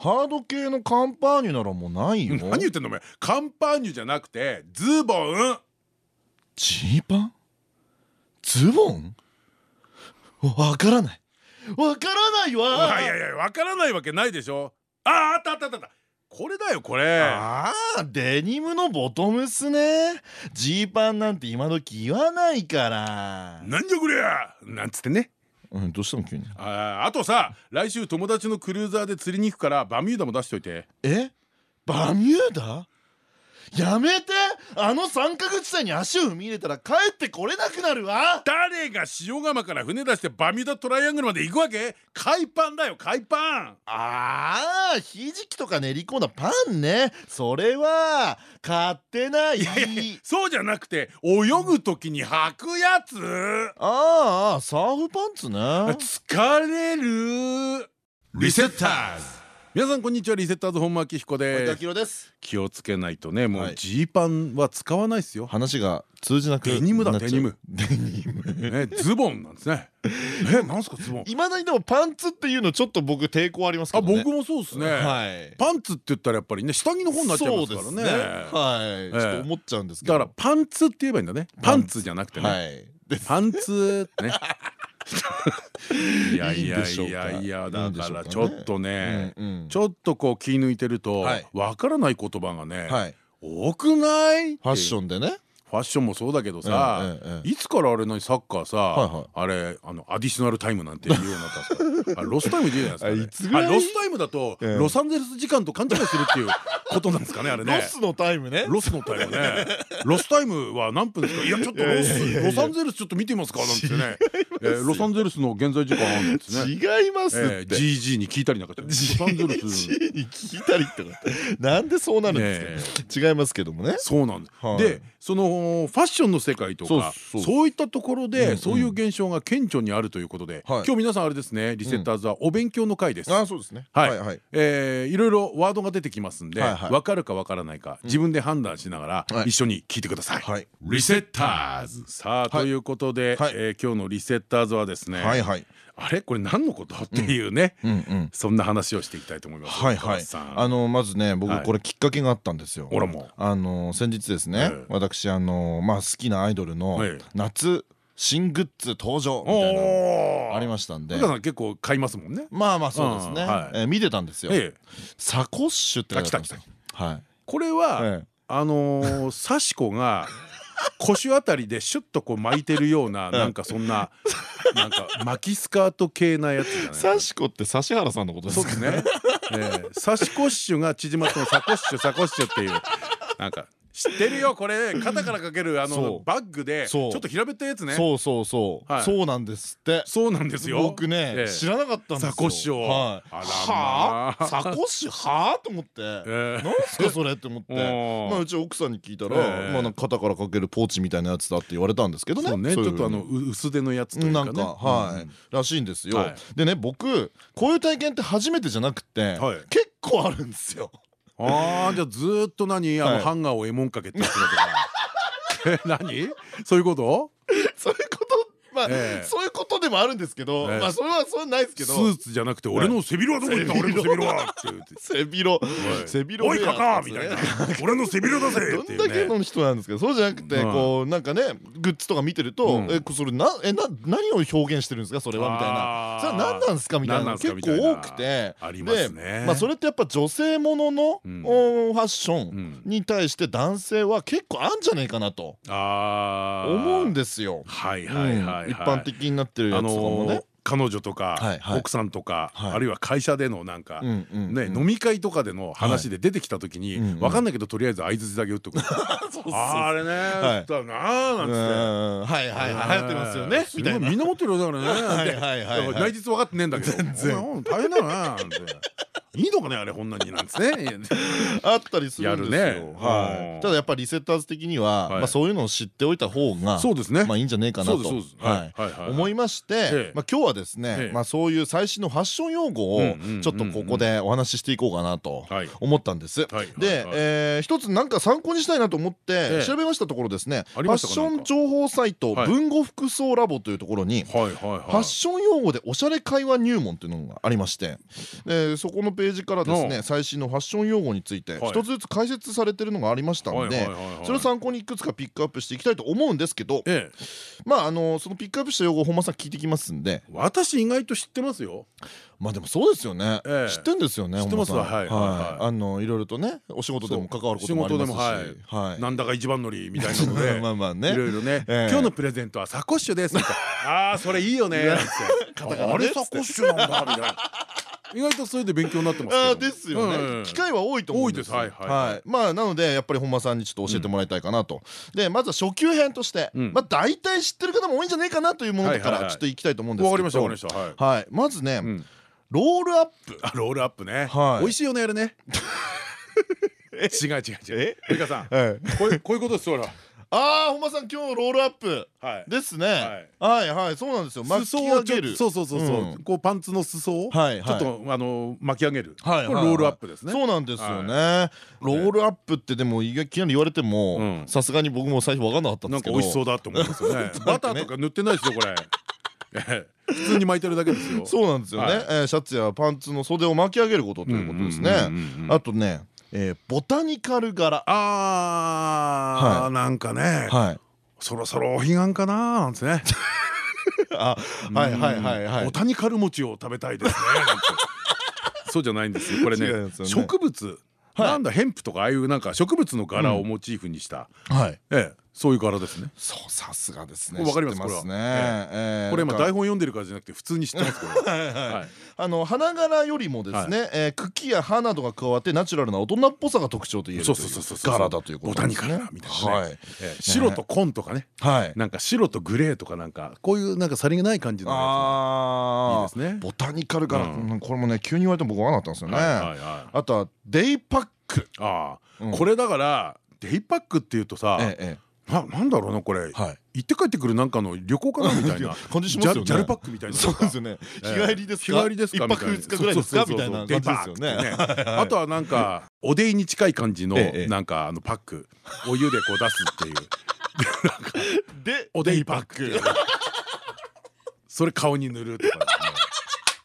ハード系のカンパーニュならもうないよ。何言ってんのお前。カンパーニュじゃなくてズボン。ジーパン？ズボン？わからない。わからないわ。いやいやわからないわけないでしょ。あああったあったあったあった。これだよこれ。ああデニムのボトムスね。ジーパンなんて今時言わないから。なんじゃこりゃ。なんつってねうんどうしたの急に？ああとさ来週友達のクルーザーで釣りに行くからバミューダも出しといて。え？バミューダ？やめて。あの三角地帯に足を踏み入れたら帰ってこれなくなるわ。誰が塩釜から船出してバミューダトライアングルまで行くわけ？海パンだよ海パン。あーひじきとか練り込んだパンね。それは買ってない。そうじゃなくて泳ぐ時に履くやつ。ああサーフパンツね。疲れる。リセッターズ皆さんこんにちは。リセッターズ本間明彦です。です。気をつけないとね。もうはい。ジーパンは使わないですよ。話が通じなくデニムだデニム。デニム。ねズボンなんですね。えなんすかズボン。いまだにでもパンツっていうのちょっと僕抵抗ありますけあ僕もそうですね。はい。パンツって言ったらやっぱりね下着の方になっちゃいますからね。はい。ちょっと思っちゃうんですけど。だからパンツって言えばいいんだね。パンツ。じゃなくてね。はい。パンツってね いやいやいやいやだからちょっとねちょっとこう気抜いてるとはい。わからない言葉がねはい。多くない？ファッションでね。ファッションもそうだけどさいつからあれ何サッカーはいさはい。あれあのアディショナルタイムなんて言うようになったんですロスタイムで言うじゃないですかロスタイムだとええロサンゼルス時間と勘違いするっていうことなんですかねあれね。ロスのタイムね。ロスのタイムね。ロスタイムは何分ですか？いやちょっとロスロサンゼルスちょっと見てみますか？なんてね。えーロサンゼルスの現在時間なんですね。違いますえーって GG に聞いたりなんか。ロサンゼルス。に聞いたりってなんでそうなるんですか違いますけどもね。そうなんです。はい。でそのファッションの世界とかそういったところでそういう現象が顕著にあるということではい。今日皆さんあれですねリセッターズはお勉強の会です。あそうですね。はい。はいえーいろいろワードが出てきますんで分かるか分からないか自分で判断しながらはい。一緒に聞いてください。はい。リセッターズ。さあということで、今日のリセッターズはですね、はいはい。あれ？これ何のこと？っていうね、そんな話をしていきたいと思います。はいはい。あのまずね僕はい。これきっかけがあったんですよ。俺も。あの先日ですねええ。私あのまあ好きなアイドルのええ。夏新グッズ登場みたいなありましたんで。結構買いますもんね。まあまあそうですね。えー見てたんですよ。ええ、サコッシュって書いてあったんですよ。はい。これは、ええ。あのー、サシコが腰あたりでシュッとこう巻いてるような、なんかそんななんか巻きスカート系なやつじゃないサシコって指原さんのことですか？そうですね。ええ。サシコッシュが縮まってもサコッシュサコッシュっていう。なんか知ってるよこれ。肩からかけるあのバッグでちょっと平べったいやつね。そうそうそう、はい。そうなんですって。そうなんですよ。僕ね、ええ。知らなかったんですよ。サコッシュをははあ？サコッシュはあ？と思って、ええ。なんすかそれって思って。まあうち奥さんに聞いたら、ええ。まあ肩からかけるポーチみたいなやつだって言われたんですけどね。ちょっとあのう薄手のやつというかね。なんかはい、うん。らしいんですよ、はい。でね僕こういう体験って初めてじゃなくて、はい。結構あるんですよああじゃあずーっと何あのはいハンガーをエモンかけてやってたとか。え何？そういうこと？そういうこと？まあ、ええそういうことでもあるんですけど、ええ。まあそれはそれはないですけスどーツじゃなくて俺の背広はどこ行った？背俺の背広。は。って言って。背広。背広おいカカみたいな。俺の背広だぜ。ど っていうね。んだけの人なんですけどそうじゃなくてうんこうなんかねグッズとか見てるとうん。えそれなえな何を表現してるんですか？それはみたいあなー。それは何なんですかみたいな。結構多くて。ありますね。でまあそれってやっぱ女性もののファッションうん。に対して男性は結構あんじゃねえかなと。思うんですよ。はいはいはい一般的になってるやあのー。彼女とか奥さんとかはい。あるいは会社でのなんかねうん。飲み会とかでの話で出てきた時に分かんないけどとりあえず相槌だけ打っとく。ああれねはい。だなーなんつって。うんはいはいはい。流行ってますよねみたいな。みんな持ってるよだからねはいはいはいはい。だから内実分かってねえんだけど。大変だなーなんていいのかねあれこんなになんです ね。あったりするんですよ。ねうんはい。ただやっぱりリセッターズ的にははい。まあそういうのを知っておいた方がそうですね。まあいいんじゃねえかなと思いましてええ。まあ今日はですえねえまあそういう最新のファッション用語をちょっとここでお話ししていこうかなとはい。思ったんです。はい。ではい。えー一つなんか参考にしたいなと思ってええ調べましたところですね。ファッション情報サイトはい。文語服装ラボというところにファッション用語でおしゃれ会話入門というのがありまして。でそこのページからですね最新のファッション用語についてはい。一つずつ解説されてるのがありましたのでそれを参考にいくつかピックアップしていきたいと思うんですけどええ。まああのそのピックアップした用語を本間さん聞いてきますんで。私意外と知ってますよ。まあでもそうですよね。ええ。知ってんですよね知ってます。はいあのいろいろとねお仕事でも関わることもありますし。なんだか一番乗りみたいなので まあまあね。いろいろね。ええ。今日のプレゼントはサコッシュですああそれいいよね。あれサコッシュなんだみたいな意外とそれで勉強になってますあーですよね。機会は多いと思うんです多いです。はいはいはい。まあなのでやっぱり本間さんにちょっと教えてもらいたいかなと。でまずは初級編としてうん。まあ大体知ってる方も多いんじゃないかなというものからちょっといきたいと思うんですけど。わかりましたわかりました。はい。はい。まずねうん。ロールアップ。あロールアップね。はい。美味しいよねあれね。違う違う違う。え？美香さん。こういうことですほらああ本間さん今日ロールアップ。はい。ですね。はい。はいそうなんですよ。巻き裾上げる。そうそうそうそう。うん。こうパンツの裾をちょっとあの巻き上げる。これロールアップですね。そうなんですよね。ロールアップってでもいきなり言われてもうん。さすがに僕も最初分かんなかったんですけど。なんか美味しそうだと思いますよね。バターとか塗ってないですよこれ。え え普通に巻いてるだけですよ。そうなんですよね、シャツやパンツの袖を巻き上げることということですね。あとね、えーボタニカル柄。あーなんかねはい。そろそろお彼岸かななんですね。あはいはいはいはい。ボタニカル餅を食べたいですね そうじゃないんですよ。これねね。植物。はい。なんだヘンプとかああいうなんか植物の柄をモチーフにした。はい。ええそういう柄ですね。そうさすがですね。わかりますね。これ今台本読んでるからじゃなくて普通に知ってます あの花柄よりもですね、えー茎や葉などが加わってナチュラルな大人っぽさが特徴と言えるとそいううそうそうそう柄だというこボタニカとですね。ルみたいな白と紺とかね。はい。なんか白とグレーとかなんかこういうなんかさりげない感じのやあついいですね。ボタニカル柄、これもね急に言われても僕分かんなかったんですよね、はいはいはい。あとはデイパック。あうん。あこれだからデイパックっていうとさえええななんだろうなこれ。行って帰ってくるなんかの旅行かなみたいな。感じしますよね。ジャルパックみたいな。そうですよね。ええ。日帰りですか？日帰りですか？一泊二日ぐらいですか？みたいな。感じですよね。あとはなんかおでいに近い感じのええなんかあのパック。お湯でこう出すっていう。でおでいパック。それ顔に塗るとか。ね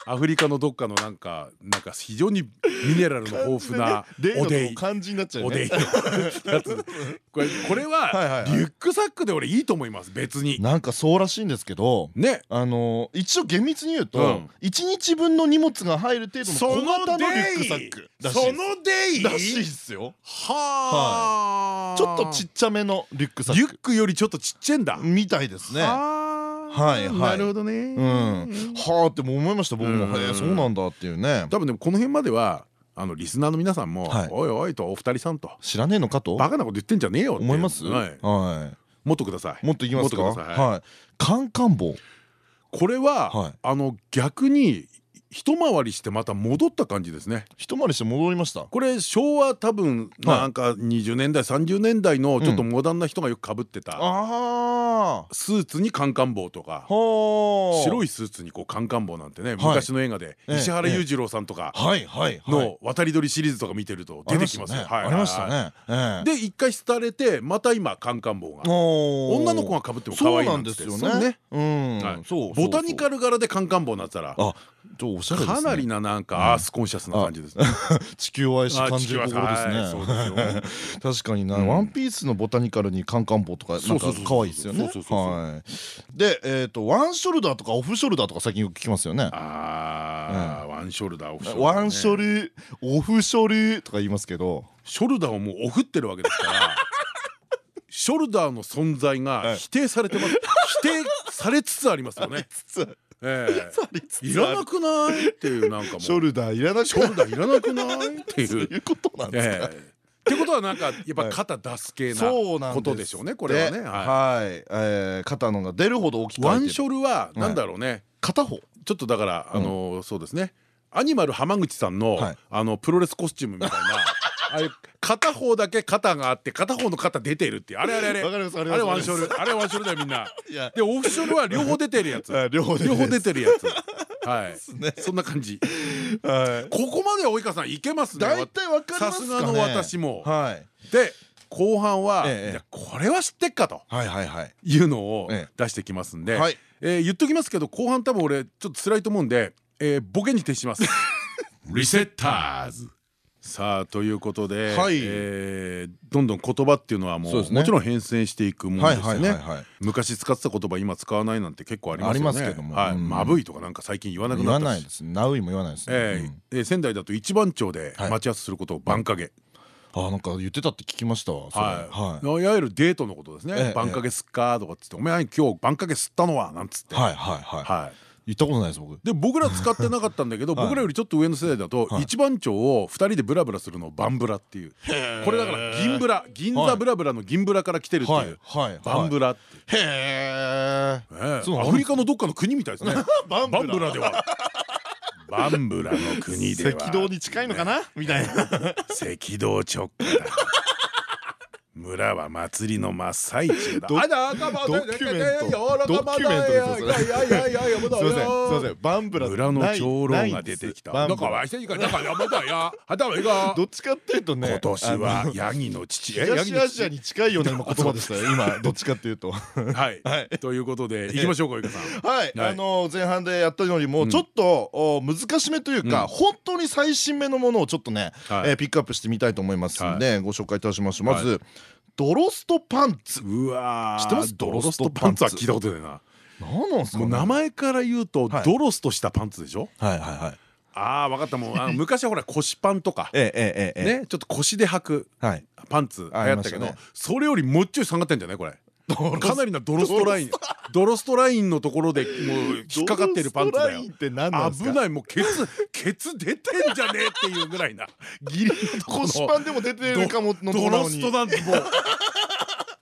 アフリカのどっかのなんかなんか非常にミネラルの豊富なでおでい。漢字になっちゃうね。おでい。のやつこれこれはリュックサックで俺いいと思います別に。なんかそうらしいんですけどね。あの一応厳密に言うとうん。一日分の荷物が入る程度のそ小のデ型のリュックイサックそのデイらしいっすよ。はあ。ちょっとちっちゃめのリュックサック。リュックよりちょっとちっちゃいんだ。みたいですね。はいはい。なるほどね。うん。はあって思いました僕も。うん。へえそうなんだっていうね。多分でもこの辺まではあのリスナーの皆さんもはい「おいおい」とお二人さんと知らねえのか「と？バカなこと言ってんじゃねえよ」って思います？はい。はもっとください。いもっといきますか？もっとください。はい。カンカン棒。これは、はい。あの逆に一回りしてまた戻った感じですね。一回りして戻りました。これ昭和多分なんか20年代30年代のちょっとモダンな人がよくかぶってたああスーツにカンカン帽とかはあ白いスーツにこうカンカン帽なんてねはい。昔の映画でええ石原裕次郎さんとかの渡り鳥シリーズとか見てると出てきますよ。ありましたね。で一回廃れてまた今カンカン帽が女女の子がかぶっても可愛いなんですよね。ボタニカルル柄でカンカン帽になったらおしゃれかなりななんかアースコンシャスな感じですね。地球を愛しあ感じる心ですね確かにな。うん。ワンピースのボタニカルにカンカン帽とかなんか可愛いですよねでえっとワンショルダーとかオフショルダーとか最近よく聞きますよねああワンショルダーオフショルダーねワンショルオフショルとか言いますけどショルダーをもうオフってるわけですからショルダーの存在が否定されてます否定されつつありますよね。ええ。いらなくないっていうなんかもう。ショルダーいらなくショルダーいらなくない？っていそうう。いうことなんですか？ええ。ってことはなんかやっぱ肩出す系なことでしょうねこれはね。ははい。えー肩のが出るほど大きいくワンショルはなんだろうね。片方。ちょっとだからあのそうですね。アニマル浜口さんのはい。あのプロレスコスチュームみたいなあれ片方だけ肩があって片方の肩出てるってあれあれあれ。あれワンショルあれワンショルだよみんな。でオフショルは両方出てるやつ。あ両方出てるやつ。はい。ね。そんな感じ。はい。ここまでは及川さんいけますね。大体わかりさますかね。すがの私も。はい。で後半はこれは知ってっかと。はいうのをええ。出してきますんで。言っときますけど後半多分俺ちょっと辛いと思うんでえーボケに徹します。リセッターズさあということで、はい。えーどんどん言葉っていうのはもうね。もちろん変遷していくものですよね。はいはいはいはい昔使ってた言葉今使わないなんて結構ありますよね。けども。はい。うん。まぶいとかなんか最近言わなく言なったし。わないです。ナウイも言わないですね。えーえー仙台だと一番町ではい。待ち合わせすることを番影あなんか言ってたって聞きましたわはい、はい。いわゆるデートのことですええ。ね番影すっかとかっつって、お前今日番影吸ったのは？なんつって。はいはい。はいはい。言ったことないです僕。で僕ら使ってなかったんだけど、はい。僕らよりちょっと上の世代だと、はい。一番町を二人でブラブラするのをバンブラっていう。これだから銀ブラ銀座ブラブラの銀ブラから来てるっていう、バンブラって、へえアフリカのどっかの国みたいですね。バンブラ。では。バンブラの国では。赤道に近いのかな？みたいな。赤道直下。だ村は祭りの真っ最中だ。ドキュメント。ドキュメントですすいませんすいませんバンブラ村の長老が出てきた。どっちかっていうとね今年あはのヤギの父東アジア父に近いような今言葉でしたよ今。どっちかっていうとはい。はい。ということで行きましょうかゆかさん。はい、はい。あの前半でやったよりもちょっと、お難しめというか、うん。本当に最新目のものをちょっとね、ピックアップしてみたいと思いますんで、ご紹介いたしましょうまず、ドロストパンツ。うわー知ってます？ドロストパンツ。は聞いたことないな。何なんですか、ね、もう名前から言うとはい。ドロスとしたパンツでしょ？はいはいはい。ああ分かった。もうあの昔はほら腰パンとか。ええええええ。ねちょっと腰で履くはい。パンツ流行ったけどそれよりもうちょい下がってんじゃない？これかなりなドロストライン。ドロストライン。のところでもう引っかかってるパンツだよ。危ない。もうケツケツ出てんじゃねえっていうぐらいな。ギリ腰パンでも出てるかものドロストなんてもう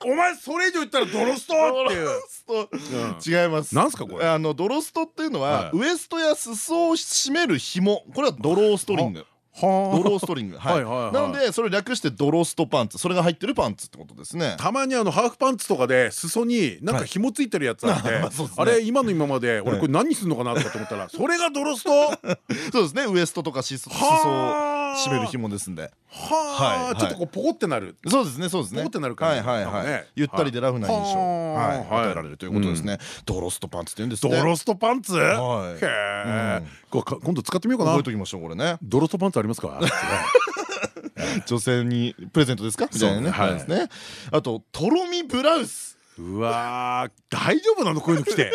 お前それ以上言ったらドロストっていう。違います。なんすかこれ？あのドロストっていうのは、はい。ウエストや裾を締める紐。これはドローストリング。はドローストリング。なのでそれを略してドロストパンツそれが入ってるパンツってことですね。たまにあのハーフパンツとかで裾になんか紐ついてるやつあって、あれ今の今まで俺これ何すんのかなとかと思ったらそれがドロスト？そうですね。ウエストとかし裾をはあ締める紐ですんで。ははいあちょっとこうポコってなる。そうですねそうですね。ポコってなる感じ。はいはいはい。ゆったりでラフな印象。ははい。いはい。与えられるということですね。ドロストパンツって言うんですねドロストパンツ？へはい。え。うん。こ今度使ってみようかな。覚えときましょうこれね。ドロストパンツありますか？女性にプレゼントですか？みたいなねそうね。はい。ですね。あととろみブラウス。うわー。大丈夫なの？こういうの着て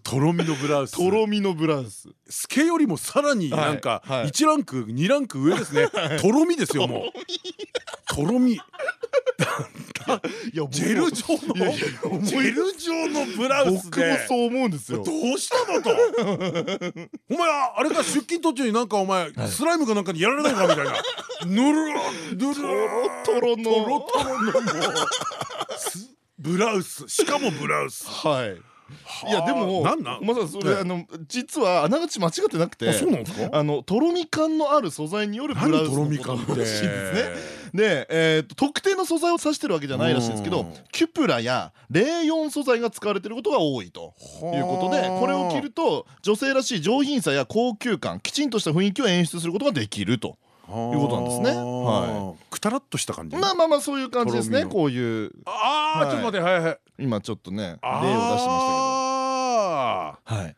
とろみのブラウス。とろみのブラウス。スケよりもさらになんかはい。はい1ランク2ランク上ですね。とろみですよもう。とろみいや僕ジェル状のジェル状のブラウス僕もでそう思うんですよ。どうしたのと。お前あれか出勤途中になんかお前スライムかなんかにやられないかみたいな。ぬるぬるトロトロの。トロトロのブラウス。しかもブラウス。はいいやでもなんなん？まさそれはいあの実はあながち間違ってなくてあそうなんですか？あのとろみ感のある素材によるブラウスのことらしいですね。で、えーと特定の素材を指してるわけじゃないらしいんですけどうん。キュプラやレーヨン素材が使われてることが多いということでこれを着ると女性らしい上品さや高級感きちんとした雰囲気を演出することができるということなんですね。はい。くたらっとした感じ？まあまあまあそういう感じですね。こういう。ああちょっと待ってはいはい今ちょっとね例を出しましたけど。はい。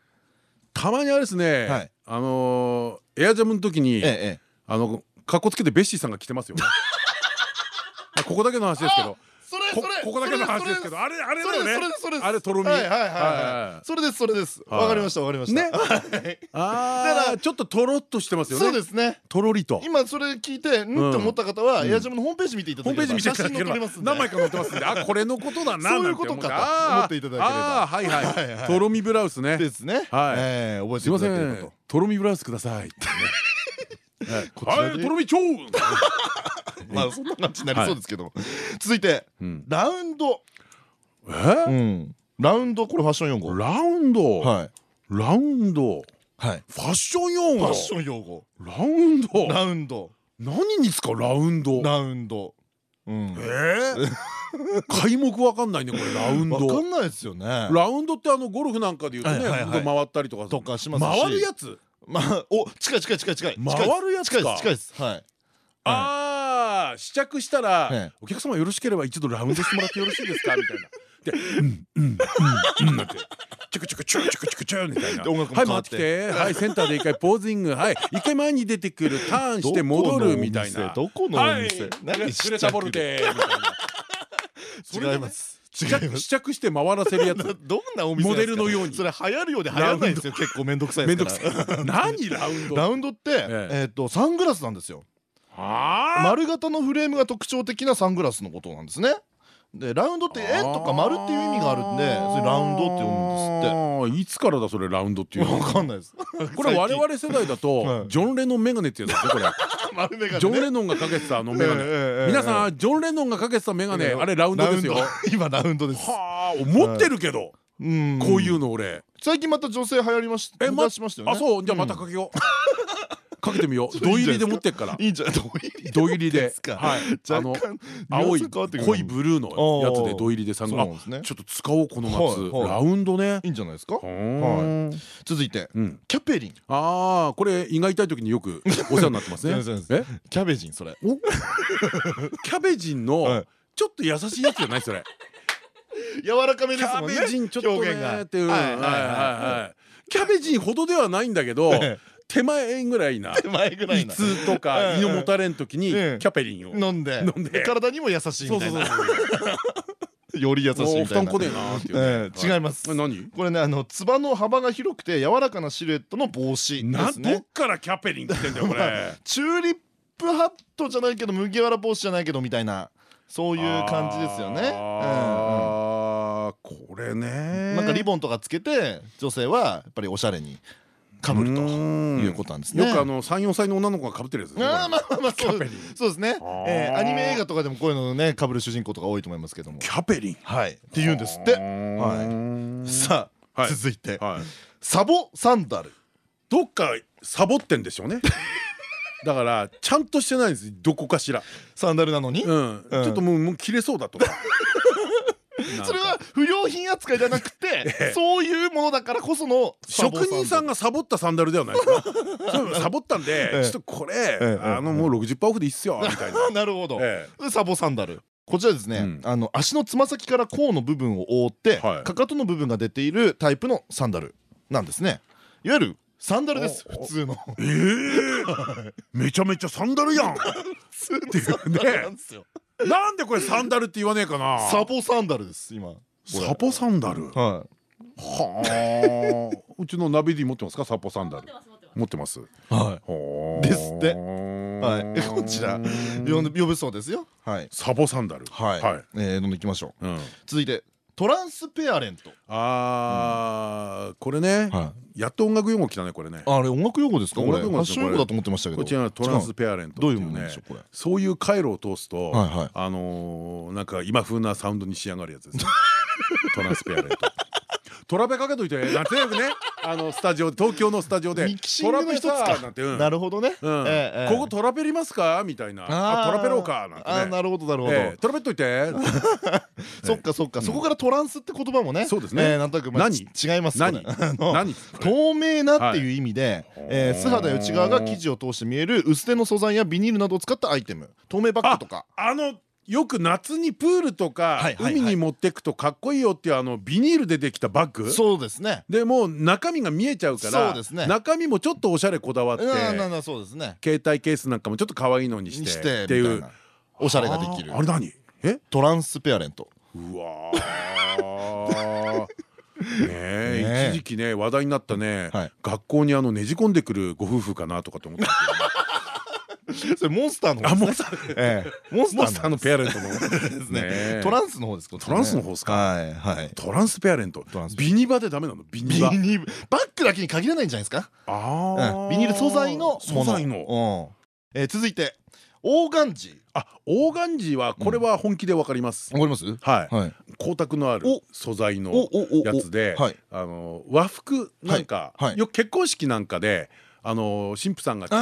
たまにあれですね、はい。あのーエアジャムの時に、ええええ。あの格好つけてベッシーさんが来てますよ ここだけの話ですけど。こそれそれ。ここだけの話ですけどあれあれだよねそれですそれですあれとろみ。はいはいはいそれですそれです。はい。わかりましたわかりました。ね。はい。あだからあちょっととろっとしてますよね。そうですね。とろりと。今それ聞いてん？って思った方はエアジャムのホームページ見ていただければ。写真載ってます何枚か載ってますんで。あこれのことだなそういうことか。と思っていただければ。はいはい。とろみブラウスね。ですね。はい。ええ覚えていただければん。とろみブラウスくださいってねはい。とろみ超とまあそんな感じになりそうですけど続いてうん。ラウンド。え？うん。ラウンドこれファッション用語。ラウンド？はい。ラウンド？はい。ファッション用語？ファッション用語。ラウンド？ラウンド。何に使う？ラウンド？ラウンド。うん。え？ー 開目わかんないねこれラウンわかドんないですよね。ラウンドってあのゴルフなんかで言うとね回ったりとかとかしますし。回るやつ？まあお近い近い近い近い。回るやつか。近い近いです。はい。ああ試着したらええ「お客様よろしければ一度ラウンドしてもらってよろしいですか?」みたいな。で「うんうんうんうん」なんて「チュクチュクチュクチュクチュクチュ」みたいな「で音楽もはい回って。きてはいセンターで一回ポーズイング。はい。一回前に出てくるターンして戻る」みたいな「どこのおはい。店グレグレタボルテ」みたいな。違います試着試着して回らせるやつ。どんなお店モデルのように。それ流行るようで流行らないんですよ。結構めんどくさいですから。どくさい。何？ラウンド？ラウンドってええ。っとサングラスなんですよ。はあ？丸型のフレームが特徴的なサングラスのことなんですねでラウンドって円とか丸っていう意味があるんでそれラウンドって読むんですって。いつからだそれラウンドっていうの？わかんないです。これ我々世代だ はとい。ジョン・レノンメガネってやつですねこれ。ジョン・レノンがかけてたあのメガネ。皆さんジョン・レノンがかけてたメガネあれラウンドですよ。今ラウンドです。はあ持ってるけどうん。こういうの俺。最近また女性流行りましえま出しましたよね。あそう。じゃあまたかけようかけてみよう。土入りで持ってっから。いいんじゃない？どういう土入りで。はい。あの青い濃いブルーのやつで土入りでサングラスちょっと使おうこの夏。ラウンドね。いいんじゃないですか？は続いてうん。キャペリン。ああこれ胃が痛い時によく お世話になってますね。キャベジンそれ。キャベジンはのい。ちょっと優しいやつじゃないそれ。柔らかめキャですもんね。ベジンちょっとねっていう。はいはいはいはい。キャベジンほどではないんだけどえ手前ぐらいな手前ぐらい胃な痛とか胃のもたれん時にキええャペリンを飲んで。体にも優しいみたいな。より優しいみたいな。違います。これ何？これねあのつばの幅が広くて柔らかなシルエットの帽子なですね。どっからキャペリン来てんだよこれ。チューリップハットじゃないけど麦わら帽子じゃないけどみたいなそういう感じですよね。あーこれうん。ねなんかリボンとかつけて女性はやっぱりおしゃれにかぶるということなんですね。よくあの34歳の女の子がかぶってるやつですねあーまあまあまあそうですね。えーアニメ映画とかでもこういうのねかぶる主人公とか多いと思いますけども。キャペリン。はい。って言うんですって。はさあはい。続いて。はい。サボサンダル。どっかサボってんでしょうね。だからちゃんとしてないんです。どこかしら。サンダルなのに？うん。ちょっともうもう切れそうだとかそれは不良品扱いじゃなくて そういうものだからこその職人さんががサボったサンダルではないか サボったんでええ。ちょっとこれええ。あのもう60%オフでいいっすよみたいな。なるほど。サボサンダル。こちらですね、うん。あの足のつま先から甲の部分を覆って、はい。かかとの部分が出ているタイプのサンダルなんですね。いわゆるサンダルですお普通の。ええ。めちゃめちゃサンダルやん。普通のサンダルなんですよ、なんでこれサンダルって言わねえかな。サボサンダルです今。サポサンダル？ははあ。うちのナビディ持ってますか？サポサンダル。持ってますい、ははあ。ですって。はい。こちら。い、呼んで呼ぶそうですよ。はい。サボサンダル。はい、はい。えーどんどん行きましょう。うん。続いてトランスペアレント。あーこれね。はやっと音楽用語来たねこれね。あれ音楽用語ですか音楽用語だと思ってましたけど。こちらトランスペアレントどういうものでしょうこれ。そういう回路を通すとあのーなんか今風なサウンドに仕上がるやつですね。トランスペアレントトラベかけといてなんてなくね あのスタジオ東京のスタジオでトラペかさなんてうん。なるほどね。ここトラペりますかみたいな。あトラペろうかなんてなるほどなるほど、ええ。トラペっといて。そっかそっか、そこからトランスって言葉もねそうですね。えーなんとなくまあ何？ち違います何？透明なっていう意味で、えー。素肌内側が生地を通して見える薄手の素材やビニールなどを使ったアイテム。透明バッグとか。あのよく夏にプールとか海に持ってくとかっこいいよっていうあのビニールでできたバッグ。そうですね。でもう中身が見えちゃうからそうですね。中身もちょっとおしゃれこだわってそうですね。携帯ケースなんかもちょっと可愛いのにしててっていうおしゃれができる。あれ何？え？トランスペアレント。うわー。ね一時期ね話題になったね。はい。学校にあのねじ込んでくるご夫婦かなとかと思った それモンスターのあモンスター。ええ。モンスターのペアレントのですね。ねトランスの方ですこっちねトランスの方ですか？はいはい。トランスペアレント。トランスビニバでダメなの？ビニビバ。バッグだけに限らないんじゃないですか？あうん。ビニール素材の素材の。うん。えー続いてオーガンジーあオーガンジーはこれは本気でわかります、わかります？はい、はい。光沢のあるお。素材のやつではい。あの和服なんか、よく結婚式なんかであの神父さんが着る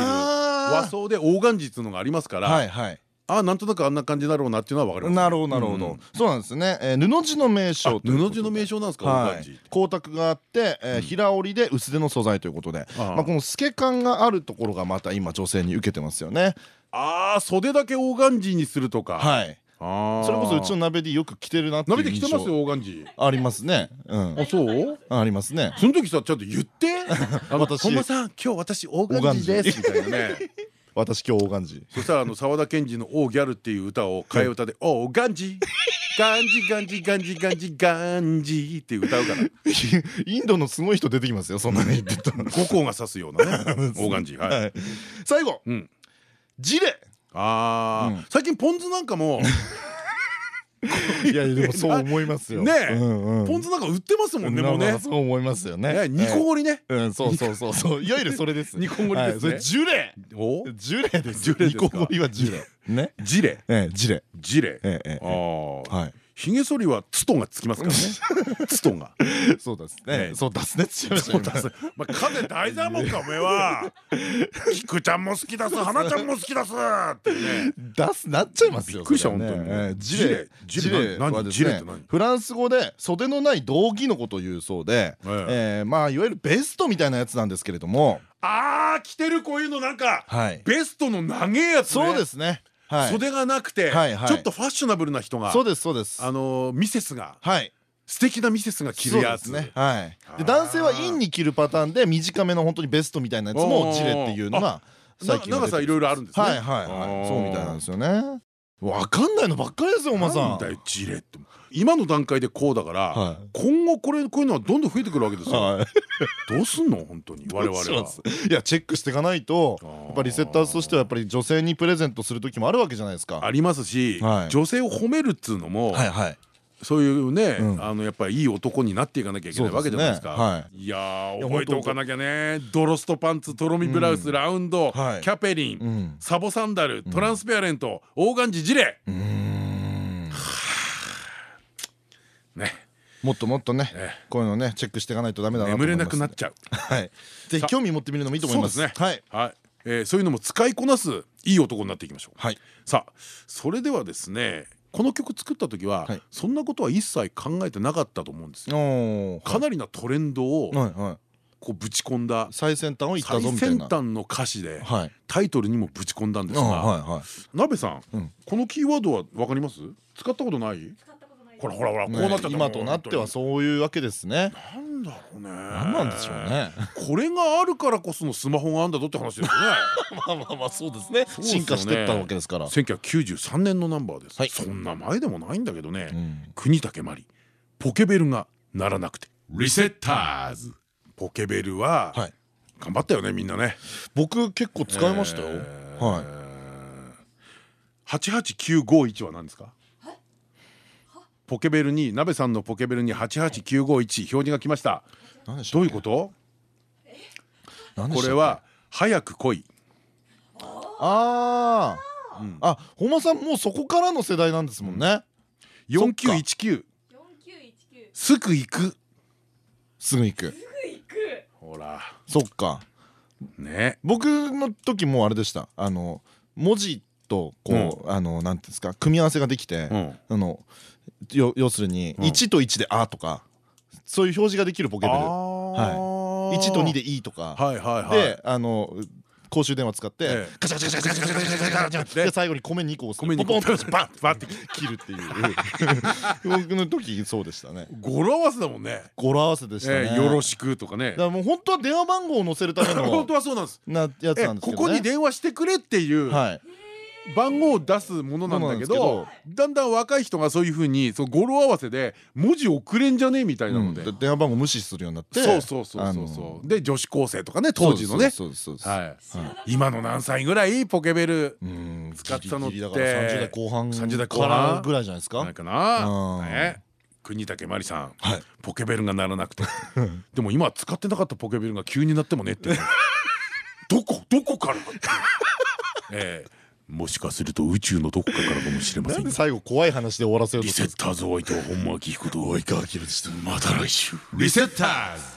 和装でオーガンジーっていうのがありますから、はいはい。あなんとなくあんな感じだろうなっていうのはわかりますなるほどなるほど、そうなんですね、えー、布地の名称あ布地の名称なんですか、オーはい。ガンジーって、光沢があって、えー平織りで薄手の素材ということで。まあこの透け感があるところがまた今女性に受けてますよね。ああ袖だけオーガンジーにするとか、はいそれこそうちの鍋でよく着てるなっていう鍋で着てますよオーガンジーありますね。うん。あそう？ありますね。その時さちゃんと言って「あの私本間さん今日私オーガンジーです」みたいなね。私今日オーガンジそしたらあの沢田研二の「オーギャル」っていう歌を替え歌で「オーガンジー ガンジガンジガンジガンジガンジ」って歌うから。ーインドのすごい人出てきますよそんなに言ってたら。後光が差すようなねオーガンジーはい、はい。最後。うん、ジレあー、うん。最近ポン酢なんかも。いやでもそう思いますよ。ねポン酢なんか売ってますもんねもうね。そう思いますよね。ね煮こごりね、うんそうそうそうそう。いわゆるそれです。煮こごりですね。ジュレ。お？ジュレですジュレですか？煮こごりはジュレ。ね。ジレ。ええジレ。ジレ。ええええああはいひげ剃りはツトがつきますからね。ツトが。そうですええ。ねそう出すね。そうだす。まあ風大座もんかおめえは。菊ちゃんも好きだす花ちゃんも好きだすってね。出すなっちゃいますよびっくりした本当に。ええジレジレ何ジレって何？フランス語で袖のない道着のことを言うそうでええ。えまあいわゆるベストみたいなやつなんですけれども。あー着てるこういうのなんかはい。ベストの長えやつね。そうですね。はい袖がなくてちょっとファッショナブルな人がそうですそうです。あのミセスがはい。素敵なミセスが着るやつ。ね。はい。で男性はインに着るパターンで短めの本当にベストみたいなやつもジレっていうのが最近長さいろいろあるんですね。はいはいはい。そうみたいなんですよねわかんないのばっかりですよおまさん。ジレって。今の段階でこうだから、はい。今後これこういうのはどんどん増えてくるわけですよ、はい。どうすんの？本当に。我々は。いやチェックしていかないとやっぱりリセッターズとしてはやっぱり女性にプレゼントする時もあるわけじゃないですか。ありますし、はい。女性を褒めるっつうのも、はいはいそういうね、うん。あのやっぱりいい男になっていかなきゃいけないわけじゃないですか。い、や覚えておかなきゃね。ドロストパンツとろみブラウス、うんラウンド、はい。キャペリン、うん。サボサンダルトランスペアレント、オーガンジジレね。もっともっとねえこういうのねチェックしていかないとダメだな眠れなくなっちゃう。はい。ぜひ興味持ってみるのもいいと思いますね。はい。はい、えーそういうのも使いこなすいい男になっていきましょう。はい。さあそれではですねこの曲作った時は、はい。そんなことは一切考えてなかったと思うんですよ。かなりなトレンドをこうぶち込んだ最先端を行った最ぞみたいな。先端の歌詞ではい。タイトルにもぶち込んだんですあが、鍋さん。このキーワードはわかります？使ったことない？ほらほらほら、こうなっちゃったね今となってはそういうわけですね。なんだろうね。何なんでしょうね。これがあるからこそのスマホがあんだぞって話ですよね。まあまあまあそうですね。進化してったわけですから。1993年のナンバーです、はい。そんな前でもないんだけどね、うん。国武まりポケベルが鳴らなくて。リセッターズ。ポケベルは、はい。頑張ったよねみんなね。僕結構使いましたよ。えー。はい。88951は何ですか？ポケベルに鍋さんのポケベルに88951表示が来ました。何でしょどういうこと？これは早く来い。ああうん。あ本間さんもうそこからの世代なんですもんね。4919 4919すぐ行く。すぐ行く。すぐ行く。ほら。そっか。ね。僕の時もあれでした。あの文字とこうあのなんていうんですか組み合わせができてうん。あのよ要するにうん。1と1で「あ」とかそういう表示ができるポケベル。あ1と2で「いい」とか。はいはいはい。であの公衆電話使ってええ。ガチャガチャガチャガチャガチャガチャガチャガ最後に米2個押すポンポンとバンバンって切るっていう僕の時そうでしたね語呂合わせだもんね語呂合わせでしたねえーよろしくとかねだからもう本当は電話番号を載せるための本当はそうなんですなやつえなんですけどねここに電話してくれっていうはい番号を出すものなんだけどだんだん若い人がそういうふうにその語呂合わせで文字送れんじゃねえみたいなので、うんで電話番号無視するようになってそうそうそうそうそう。で女子高生とかね当時のね。今の何歳ぐらいポケベルうん使ったのってギリギリだから30代後半30代後か半らぐらいじゃないですかないかなうんね国武真理さんはいポケベルが鳴らなくてでも今は使ってなかったポケベルが急になってもねってどこどこからええもしかすると宇宙のどこかからかもしれませんなんで最後怖い話で終わらせようとリセッターズお相手は本間明彦と。及川明でした。また来週。リセッターズ